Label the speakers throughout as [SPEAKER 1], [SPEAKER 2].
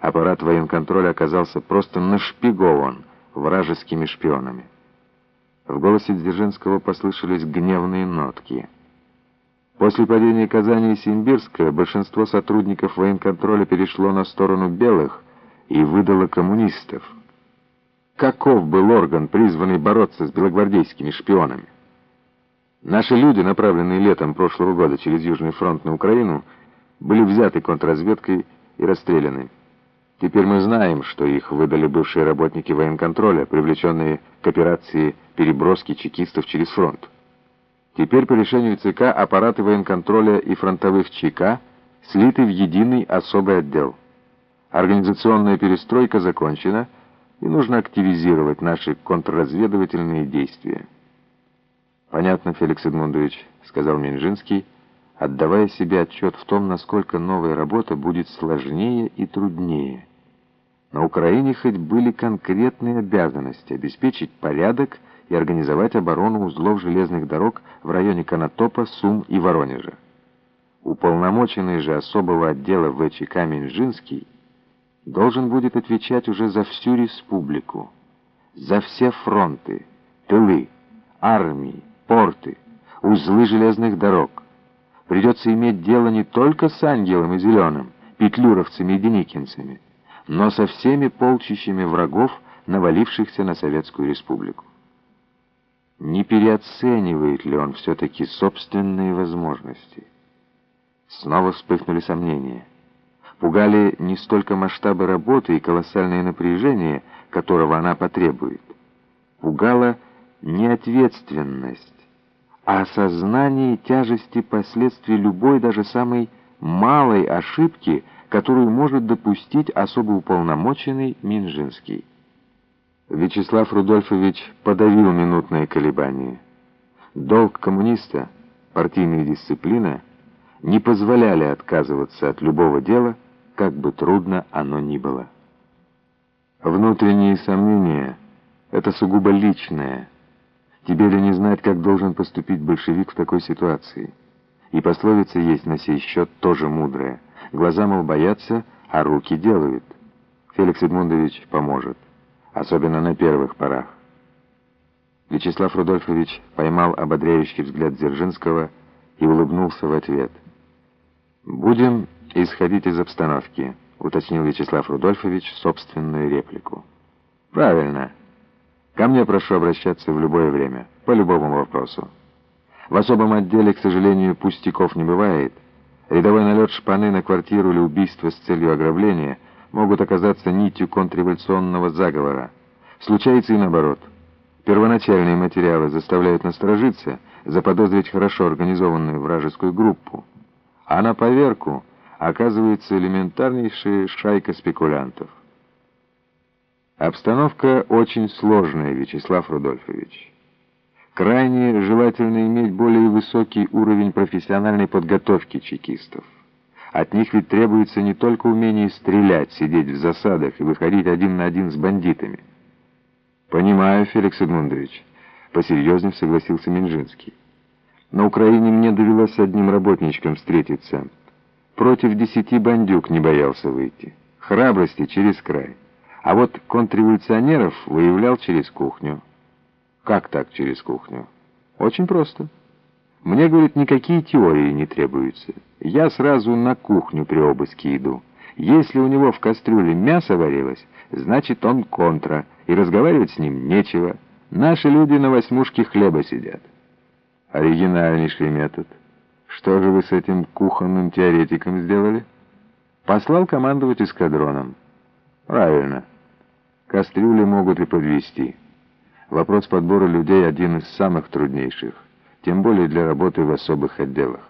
[SPEAKER 1] аппарат военконтроля оказался просто нашпигован вражескими шпионами. В голосе Дзержинского послышались гневные нотки. После падения Казани и Симбирска большинство сотрудников военконтроля перешло на сторону белых и выдало коммунистов. Каков был орган, призванный бороться с белогвардейскими шпионами? Наши люди, направленные летом прошлого года через Южный фронт на Украину, были взяты контрразведкой и расстреляны. Теперь мы знаем, что их выдали бывшие работники военконтроля, привлеченные к операции переброски чекистов через фронт. Теперь по решению ЦК аппараты военконтроля и фронтовых ЧК слиты в единый особый отдел. Организационная перестройка закончена, и нужно активизировать наши контрразведывательные действия. «Понятно, Феликс Эдмундович», — сказал Минжинский, отдавая себе отчет в том, насколько новая работа будет сложнее и труднее. На Украине хоть были конкретные обязанности обеспечить порядок и организовать оборону узлов железных дорог в районе Конотопа, Сум и Воронежа. Уполномоченный же особого отдела ВЧК Минжинский должен будет отвечать уже за всю республику, за все фронты, тылы, армии, порты, узлы железных дорог. Придется иметь дело не только с Ангелом и Зеленым, петлюровцами и деникинцами, но со всеми полчищами врагов, навалившихся на Советскую Республику. Не переоценивает ли он все-таки собственные возможности? Снова вспыхнули сомнения. Пугали не столько масштабы работы и колоссальное напряжение, которого она потребует. Пугала неответственность, а осознание тяжести последствий любой, даже самой малой ошибки, которую может допустить особо уполномоченный Минжинский. Вячеслав Рудольфович подавил минутное колебание. Долг коммуниста, партийная дисциплина не позволяли отказываться от любого дела, как бы трудно оно ни было. Внутренние сомнения — это сугубо личное. Тебе ли не знать, как должен поступить большевик в такой ситуации? И пословица есть на сей счет тоже мудрая. Глаза, мол, боятся, а руки делают. Феликс Эдмундович поможет особенно на первых порах. Вячеслав Рудольфович поймал ободряющий взгляд Дзержинского и улыбнулся в ответ. «Будем исходить из обстановки», — уточнил Вячеслав Рудольфович собственную реплику. «Правильно. Ко мне прошу обращаться в любое время, по любому вопросу. В особом отделе, к сожалению, пустяков не бывает. Рядовой налет шпаны на квартиру или убийство с целью ограбления — могут оказаться нитью контрреволюционного заговора. Случается и наоборот. Первоначальные материалы заставляют насторожиться, заподозрить хорошо организованную вражескую группу. А на поверку оказывается элементарнейшая шайка спекулянтов. Обстановка очень сложная, Вячеслав Рудольфович. Крайне желательно иметь более высокий уровень профессиональной подготовки чекистов. От них ведь требуется не только умение стрелять, сидеть в засадах и выходить один на один с бандитами. «Понимаю, Феликс Эдмундович», — посерьезнее согласился Минжинский. «На Украине мне довелось с одним работничком встретиться. Против десяти бандюк не боялся выйти. Храбрости через край. А вот контрреволюционеров выявлял через кухню». «Как так через кухню?» «Очень просто». Мне, говорит, никакие теории не требуются. Я сразу на кухню при обыске иду. Если у него в кастрюле мясо варилось, значит он контра, и разговаривать с ним нечего. Наши люди на восьмушке хлеба сидят. Оригинальнейший метод. Что же вы с этим кухонным теоретиком сделали? Послал командовать эскадроном. Правильно. Кастрюли могут и подвести. Вопрос подбора людей один из самых труднейших тем более для работы в особых отделах.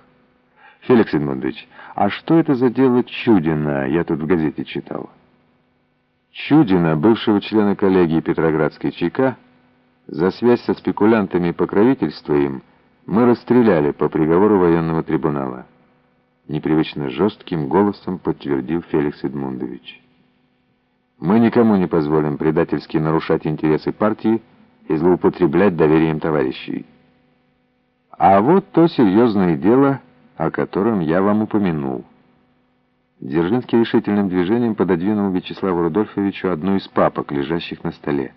[SPEAKER 1] Феликс Эдмундович, а что это за дело Чудина, я тут в газете читал? Чудина, бывшего члена коллегии Петроградской ЧК, за связь со спекулянтами и покровительство им мы расстреляли по приговору военного трибунала. Непривычно жестким голосом подтвердил Феликс Эдмундович. Мы никому не позволим предательски нарушать интересы партии и злоупотреблять доверием товарищей. А вот то серьезное дело, о котором я вам упомянул. Дзержинский решительным движением пододвинул Вячеславу Рудольфовичу одну из папок, лежащих на столе.